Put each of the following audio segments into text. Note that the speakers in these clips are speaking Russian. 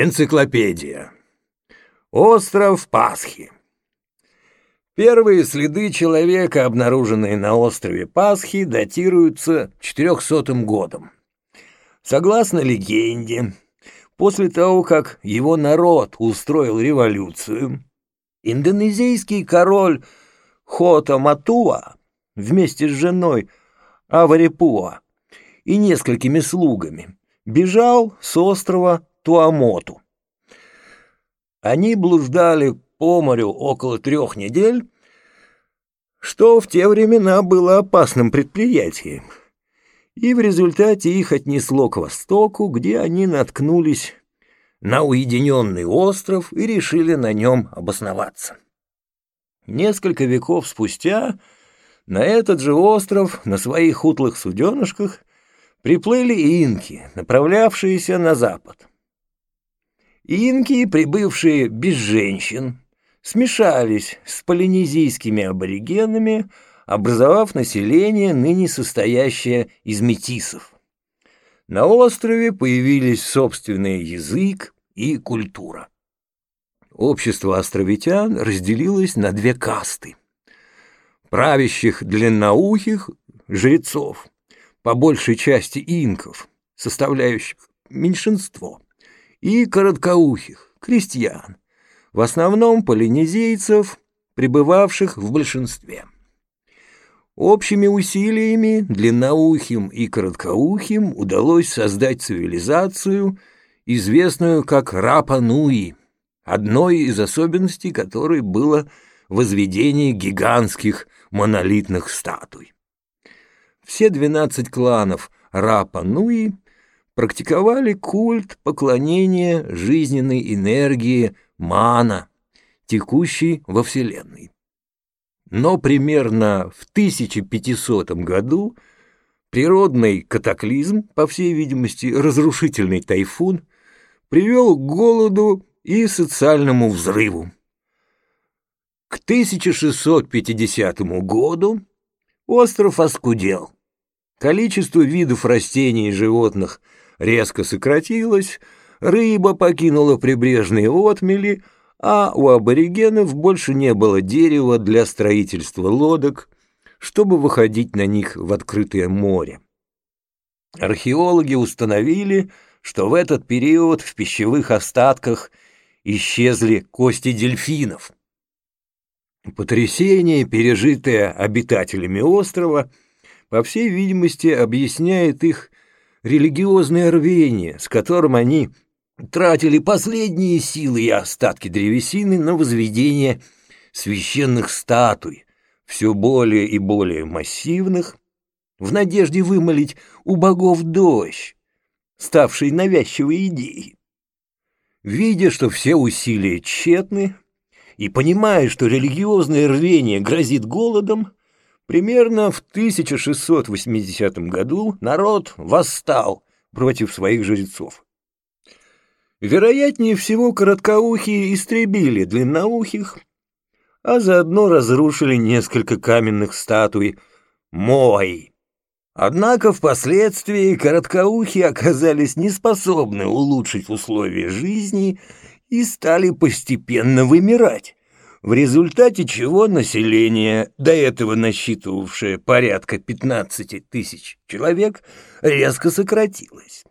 Энциклопедия. Остров Пасхи. Первые следы человека, обнаруженные на острове Пасхи, датируются 400 годом. Согласно легенде, после того, как его народ устроил революцию, индонезийский король Хота Матуа вместе с женой Аварипуа и несколькими слугами бежал с острова Туамоту. Они блуждали по морю около трех недель, что в те времена было опасным предприятием, и в результате их отнесло к востоку, где они наткнулись на уединенный остров и решили на нем обосноваться. Несколько веков спустя на этот же остров на своих утлых суденышках приплыли инки, направлявшиеся на запад. Инки, прибывшие без женщин, смешались с полинезийскими аборигенами, образовав население, ныне состоящее из метисов. На острове появились собственный язык и культура. Общество островитян разделилось на две касты. Правящих длинноухих жрецов, по большей части инков, составляющих меньшинство – и короткоухих, крестьян, в основном полинезийцев, пребывавших в большинстве. Общими усилиями длинноухим и короткоухим удалось создать цивилизацию, известную как Рапа-Нуи, одной из особенностей которой было возведение гигантских монолитных статуй. Все 12 кланов Рапа-Нуи практиковали культ поклонения жизненной энергии мана, текущей во Вселенной. Но примерно в 1500 году природный катаклизм, по всей видимости разрушительный тайфун, привел к голоду и социальному взрыву. К 1650 году остров оскудел. Количество видов растений и животных – резко сократилась, рыба покинула прибрежные отмели, а у аборигенов больше не было дерева для строительства лодок, чтобы выходить на них в открытое море. Археологи установили, что в этот период в пищевых остатках исчезли кости дельфинов. Потрясение, пережитое обитателями острова, по всей видимости, объясняет их религиозное рвение, с которым они тратили последние силы и остатки древесины на возведение священных статуй, все более и более массивных, в надежде вымолить у богов дождь, ставший навязчивой идеей. Видя, что все усилия тщетны, и понимая, что религиозное рвение грозит голодом, Примерно в 1680 году народ восстал против своих жрецов. Вероятнее всего, короткоухие истребили длинноухих, а заодно разрушили несколько каменных статуй Мой. Однако впоследствии короткоухие оказались неспособны улучшить условия жизни и стали постепенно вымирать в результате чего население, до этого насчитывавшее порядка 15 тысяч человек, резко сократилось.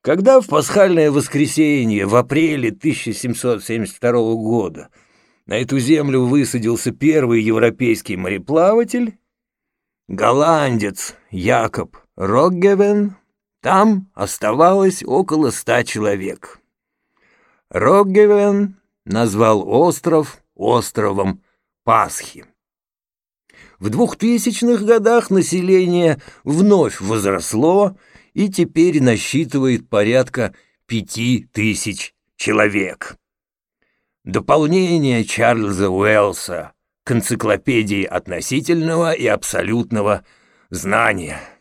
Когда в пасхальное воскресенье в апреле 1772 года на эту землю высадился первый европейский мореплаватель, голландец Якоб Роггевен, там оставалось около ста человек. Роггевен назвал остров островом Пасхи. В двухтысячных годах население вновь возросло и теперь насчитывает порядка пяти тысяч человек. Дополнение Чарльза Уэллса к энциклопедии относительного и абсолютного знания –